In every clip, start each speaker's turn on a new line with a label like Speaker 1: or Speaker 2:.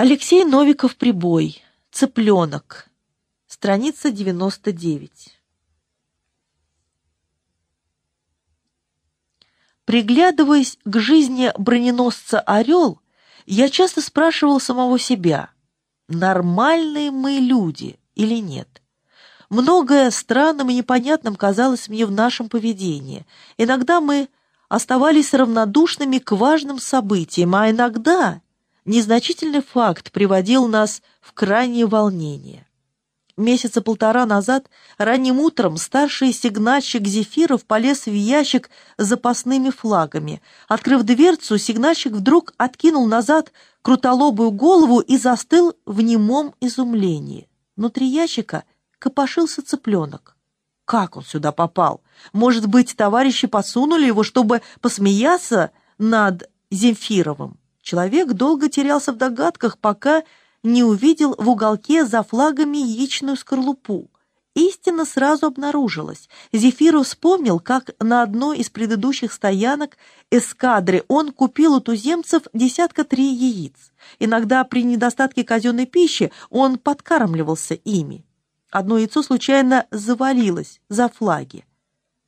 Speaker 1: Алексей Новиков-Прибой. Цыпленок. Страница 99. Приглядываясь к жизни броненосца «Орел», я часто спрашивал самого себя, нормальные мы люди или нет. Многое странным и непонятным казалось мне в нашем поведении. Иногда мы оставались равнодушными к важным событиям, а иногда незначительный факт приводил нас в крайнее волнение. Месяца полтора назад ранним утром старший сигнальщик Зефиров полез в ящик с запасными флагами. Открыв дверцу, сигнальщик вдруг откинул назад крутолобую голову и застыл в немом изумлении. Внутри ящика копошился цыпленок. Как он сюда попал? Может быть, товарищи посунули его, чтобы посмеяться над Земфировым? Человек долго терялся в догадках, пока не увидел в уголке за флагами яичную скорлупу. Истина сразу обнаружилась. Зефиров вспомнил, как на одной из предыдущих стоянок эскадры он купил у туземцев десятка три яиц. Иногда при недостатке казенной пищи он подкармливался ими. Одно яйцо случайно завалилось за флаги.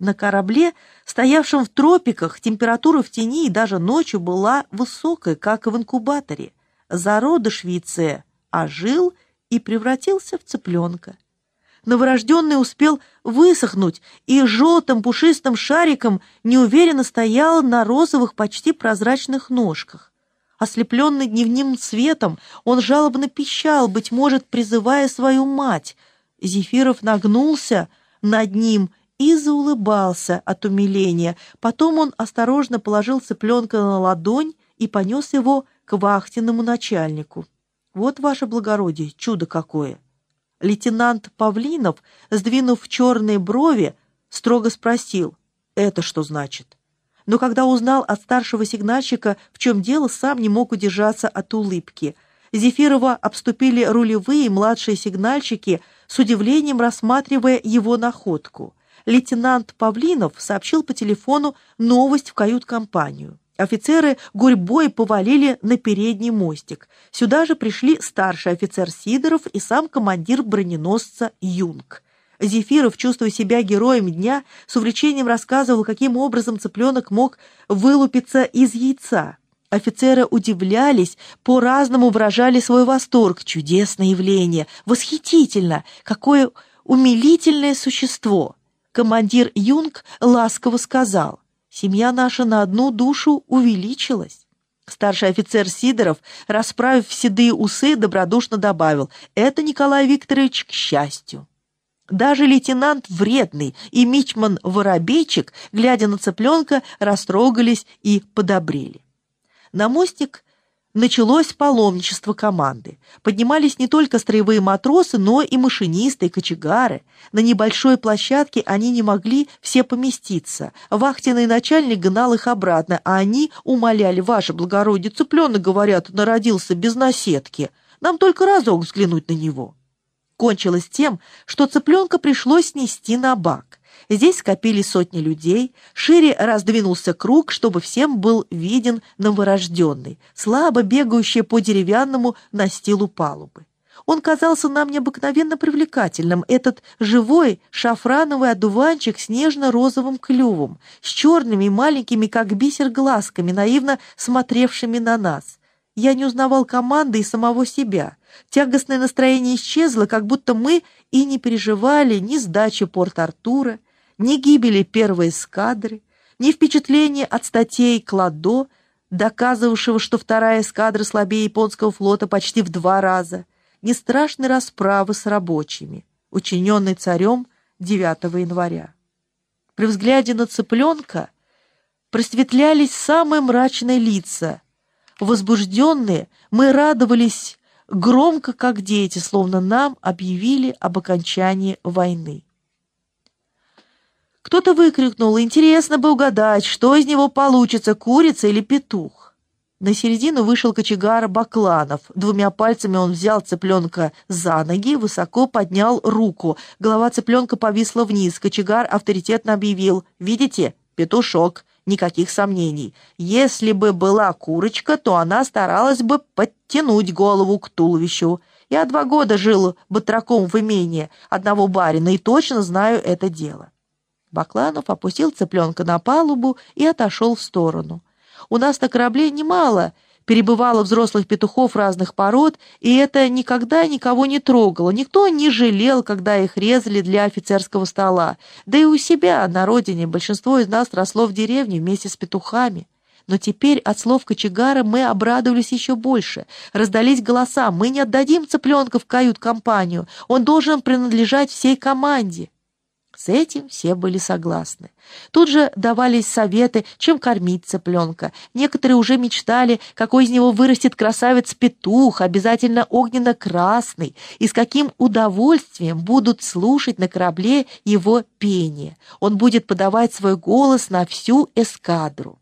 Speaker 1: На корабле, стоявшем в тропиках, температура в тени и даже ночью была высокой, как в инкубаторе. Зародыш яйце ожил и превратился в цыпленка. Новорожденный успел высохнуть и желтым пушистым шариком неуверенно стоял на розовых, почти прозрачных ножках. Ослепленный дневным светом, он жалобно пищал, быть может, призывая свою мать. Зефиров нагнулся над ним и заулыбался от умиления. Потом он осторожно положил цыпленка на ладонь и понес его к вахтенному начальнику. «Вот, ваше благородие, чудо какое!» Лейтенант Павлинов, сдвинув черные брови, строго спросил, «Это что значит?» Но когда узнал от старшего сигнальщика, в чем дело, сам не мог удержаться от улыбки. Зефирова обступили рулевые младшие сигнальщики, с удивлением рассматривая его находку лейтенант Павлинов сообщил по телефону новость в кают-компанию. Офицеры гурьбой повалили на передний мостик. Сюда же пришли старший офицер Сидоров и сам командир броненосца Юнг. Зефиров, чувствуя себя героем дня, с увлечением рассказывал, каким образом цыпленок мог вылупиться из яйца. Офицеры удивлялись, по-разному выражали свой восторг. Чудесное явление, восхитительно, какое умилительное существо. Командир Юнг ласково сказал, «Семья наша на одну душу увеличилась». Старший офицер Сидоров, расправив седые усы, добродушно добавил, «Это, Николай Викторович, к счастью». Даже лейтенант Вредный и мичман Воробейчик, глядя на цыпленка, растрогались и подобрели. На мостик Началось паломничество команды. Поднимались не только строевые матросы, но и машинисты, и кочегары. На небольшой площадке они не могли все поместиться. Вахтенный начальник гнал их обратно, а они умоляли, «Ваше благородие, цыпленок, говорят, народился без наседки. Нам только разок взглянуть на него». Кончилось тем, что цыпленка пришлось снести на бак. Здесь скопились сотни людей, шире раздвинулся круг, чтобы всем был виден новорожденный, слабо бегающий по деревянному настилу палубы. Он казался нам необыкновенно привлекательным, этот живой шафрановый одуванчик с нежно-розовым клювом, с черными маленькими, как бисер, глазками, наивно смотревшими на нас. Я не узнавал команды и самого себя. Тягостное настроение исчезло, как будто мы и не переживали ни сдачи Порт-Артура, ни гибели первой эскадры, ни впечатления от статей Кладо, доказывавшего, что вторая эскадра слабее японского флота почти в два раза, ни страшной расправы с рабочими, учиненной царем 9 января. При взгляде на цыпленка просветлялись самые мрачные лица. Возбужденные мы радовались громко, как дети, словно нам объявили об окончании войны. Кто-то выкрикнул, интересно бы угадать, что из него получится, курица или петух. На середину вышел кочегар Бакланов. Двумя пальцами он взял цыпленка за ноги, высоко поднял руку. Голова цыпленка повисла вниз. Кочегар авторитетно объявил, «Видите, петушок, Никаких сомнений. Если бы была курочка, то она старалась бы подтянуть голову к туловищу. Я два года жил батраком в имении одного барина и точно знаю это дело. Бакланов опустил цыпленка на палубу и отошел в сторону. У нас на корабле немало перебывало взрослых петухов разных пород, и это никогда никого не трогало. Никто не жалел, когда их резали для офицерского стола. Да и у себя, на родине, большинство из нас росло в деревне вместе с петухами. Но теперь от слов кочегара мы обрадовались еще больше. Раздались голоса. Мы не отдадим цыпленка в кают-компанию. Он должен принадлежать всей команде. С этим все были согласны. Тут же давались советы, чем кормить цыпленка. Некоторые уже мечтали, какой из него вырастет красавец-петух, обязательно огненно-красный, и с каким удовольствием будут слушать на корабле его пение. Он будет подавать свой голос на всю эскадру.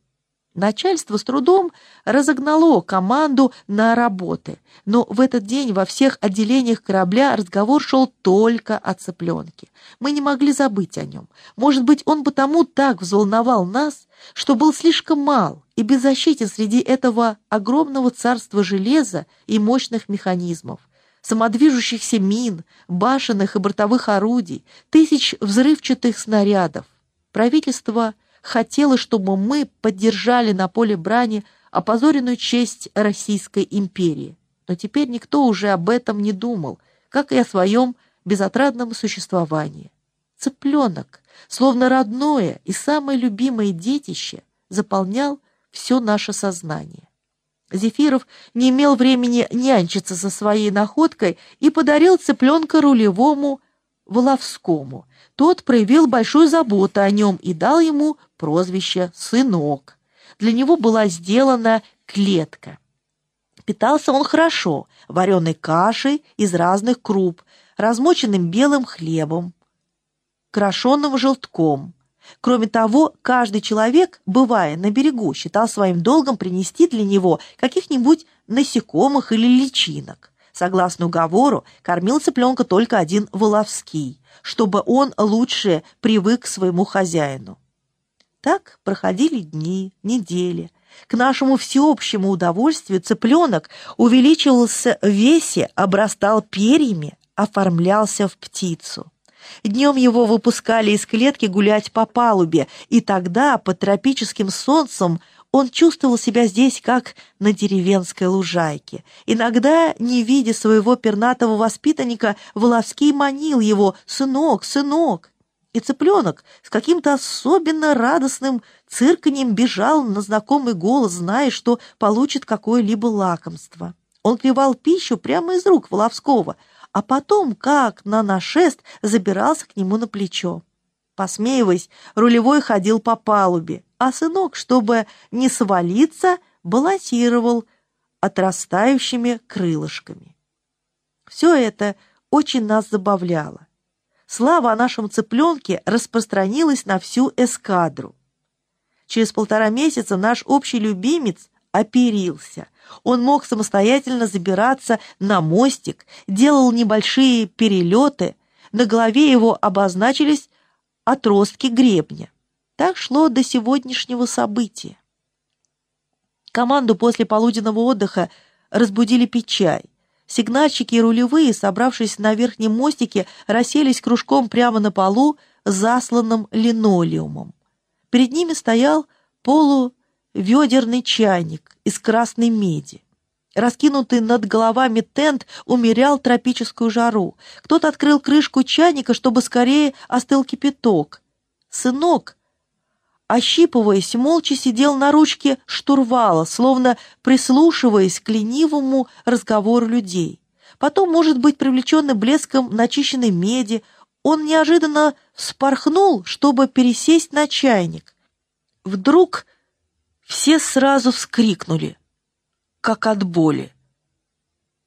Speaker 1: Начальство с трудом разогнало команду на работы, но в этот день во всех отделениях корабля разговор шел только о цыпленке. Мы не могли забыть о нем. Может быть, он потому так взволновал нас, что был слишком мал и беззащитен среди этого огромного царства железа и мощных механизмов, самодвижущихся мин, башенных и бортовых орудий, тысяч взрывчатых снарядов. Правительство – хотела, чтобы мы поддержали на поле брани опозоренную честь Российской империи. Но теперь никто уже об этом не думал, как и о своем безотрадном существовании. Цыпленок, словно родное и самое любимое детище, заполнял все наше сознание. Зефиров не имел времени нянчиться со своей находкой и подарил цыпленка рулевому Воловскому. Тот проявил большую заботу о нем и дал ему прозвище «сынок». Для него была сделана клетка. Питался он хорошо, вареной кашей из разных круп, размоченным белым хлебом, крошенным желтком. Кроме того, каждый человек, бывая на берегу, считал своим долгом принести для него каких-нибудь насекомых или личинок. Согласно уговору, кормил цыпленка только один Воловский, чтобы он лучше привык к своему хозяину. Так проходили дни, недели. К нашему всеобщему удовольствию цыпленок увеличивался в весе, обрастал перьями, оформлялся в птицу. Днем его выпускали из клетки гулять по палубе, и тогда под тропическим солнцем он чувствовал себя здесь, как на деревенской лужайке. Иногда, не видя своего пернатого воспитанника, Воловский манил его «Сынок, сынок!» И цыпленок с каким-то особенно радостным цирканьем бежал на знакомый голос, зная, что получит какое-либо лакомство. Он клевал пищу прямо из рук Воловского, а потом, как на нашест, забирался к нему на плечо. Посмеиваясь, рулевой ходил по палубе, а сынок, чтобы не свалиться, балансировал отрастающими крылышками. Все это очень нас забавляло. Слава о нашем цыпленке распространилась на всю эскадру. Через полтора месяца наш общий любимец оперился. Он мог самостоятельно забираться на мостик, делал небольшие перелеты, на голове его обозначились отростки гребня. Так шло до сегодняшнего события. Команду после полуденного отдыха разбудили пить чай. Сигнальщики и рулевые, собравшись на верхнем мостике, расселись кружком прямо на полу, засланным линолеумом. Перед ними стоял полуведерный чайник из красной меди. Раскинутый над головами тент умерял тропическую жару. Кто-то открыл крышку чайника, чтобы скорее остыл кипяток. Сынок, ощипываясь, молча сидел на ручке штурвала, словно прислушиваясь к ленивому разговору людей. Потом, может быть, привлеченный блеском начищенной меди, он неожиданно вспорхнул, чтобы пересесть на чайник. Вдруг все сразу вскрикнули, как от боли.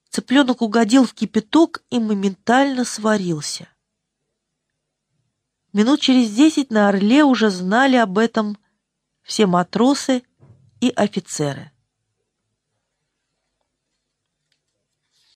Speaker 1: Цыпленок угодил в кипяток и моментально сварился. Минут через десять на Орле уже знали об этом все матросы и офицеры.